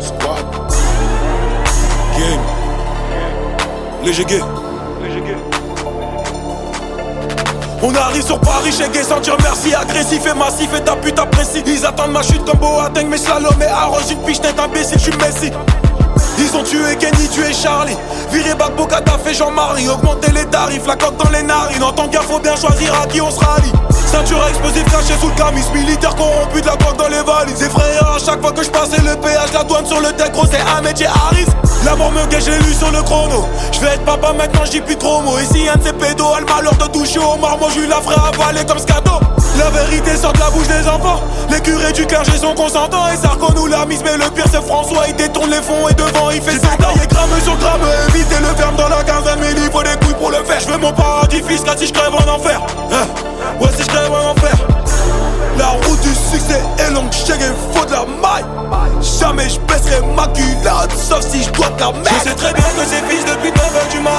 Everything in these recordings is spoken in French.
Squad. Game. Léger gay. On arrive sur Paris, chez Gay, sentir merci, agressif et massif et ta pute apprécie. Ils attendent ma chute comme Boateng, mais slalom et arrose une piche tête imbécile, je suis Messi. Ils ont tué Kenny, tué Charlie. Viré Bagbo, fait Jean-Marie. Augmenter les tarifs, la coque dans les narines. En tant gars, faut bien choisir à qui on se rallie. Ceinture explosive cachée sous le camis. Militaire corrompu de la coque dans les valises. Effrayant à chaque fois que je passais le péage. La douane sur le deck, gros, c'est un métier Harris. La mort me gage, j'ai lu sur le chrono. Je vais être papa maintenant, j'dis plus trop mots. Ici, un de ces pédos a le malheur de toucher au marmot. J'lui la ferai avaler comme scato. La vérité sort de la bouche des enfants. Les curés du clergé sont consentants. Et Sarko nous l'a mise, mais le pire c'est François. Il détourne les fonds et devant il fait ça. taillé gramme sur gramme. Éviter le ferme dans la quinzaine. Mais il faut des couilles pour le faire. Je veux mon paradis fiscal si je crève en enfer. Hein? Ouais, si je crève en enfer. La route du succès est longue, il faut de la maille. Jamais je baisserai ma culotte, sauf si je dois te la mettre. Je sais très bien que c'est fils depuis 9 du mal.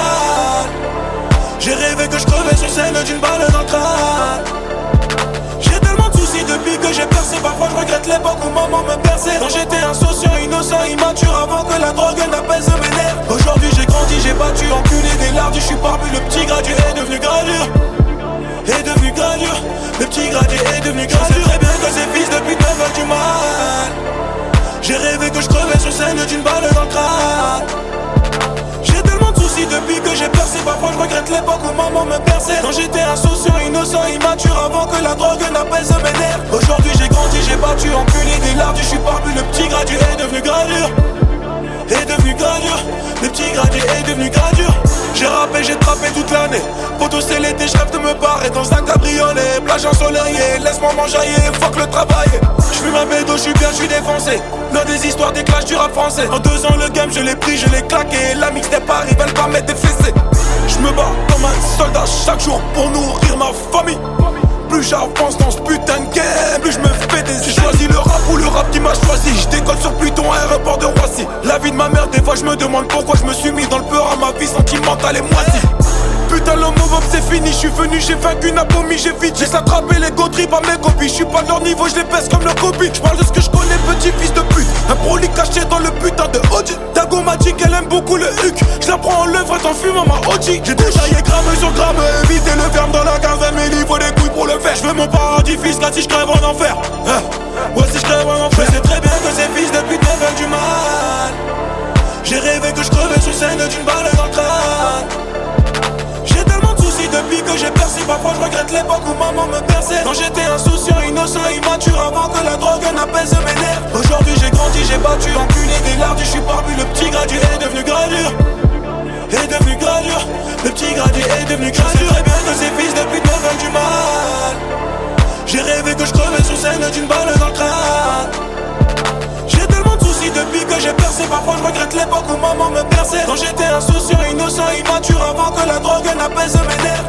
J'ai rêvé que je crevais sur scène d'une balle dans le. Innocent, immature avant que la drogue n'apaise mes nerfs. Aujourd'hui j'ai grandi, j'ai battu, enculé des lardus. Je suis parmi le petit gradué devenu gradure est devenu gradure. Le petit gradué est devenu gradure. Je très bien que c'est fils depuis 9 heures du mal. J'ai rêvé que je crevais sur scène d'une balle dans le crâne. J'ai tellement de soucis depuis que j'ai percé. Parfois je regrette l'époque où maman me perçait. Quand j'étais insouciant, innocent, immature avant que la drogue n'apaise mes nerfs. Aujourd'hui battu, enculé des lards. Je suis parmi le petit gradué est devenu gradure. Est devenu gradure. Le petit gradué est devenu gradure. J'ai rappé, j'ai trappé toute l'année. Poto c'est l'été, je rêve de me barrer dans un cabriolet. Plage ensoleillée, laisse-moi m'enjailler, fuck le travail. Je ma bédo, je suis bien, je suis défoncé. L'un des histoires des clashs du rap français. En deux ans, le game, je l'ai pris, je l'ai claqué. La mix n'est pas, ils veulent pas mettre des fessées. Je me bats comme un soldat chaque jour pour nourrir ma La vie de ma mère, des fois je me demande pourquoi je me suis mis dans le peur à ma vie sentimentale et moisie. Putain le mob c'est fini, je suis venu, j'ai vaincu Napomi, j'ai vite J'ai attrapé les trip à mes copies, je suis pas leur niveau, je les pèse comme leur copie Je parle de ce que je connais, petit fils de pute. Un proli caché dans le putain de Audi. Dago m'a dit qu'elle aime beaucoup le huc. Je la prends en lèvres en fumant ma OG J'ai détaillé gramme sur gramme, éviter le verme dans la quinzaine. Mais il faut des couilles pour le faire, je veux mon paradis fiscal si je crève en enfer. Hein? Balle dans le crâne depuis que j'ai percé, parfois je regrette l'époque où maman me perçait. Quand j'étais insouciant, innocent, immature, avant que la drogue n'apaise mes nerfs. Aujourd'hui j'ai grandi, j'ai battu, enculé des lardus, je suis parmi le petit gradué est devenu gradure. Est devenu gradure, le petit gradué est devenu gradure. Je bien que ces fils depuis 9 du mal. J'ai rêvé que je crevais sur scène d'une balle dans le crâne depuis que j'ai percé Parfois je regrette l'époque où maman me Quand j'étais insouciant, innocent, immature Avant que la drogue n'apaise mes nerfs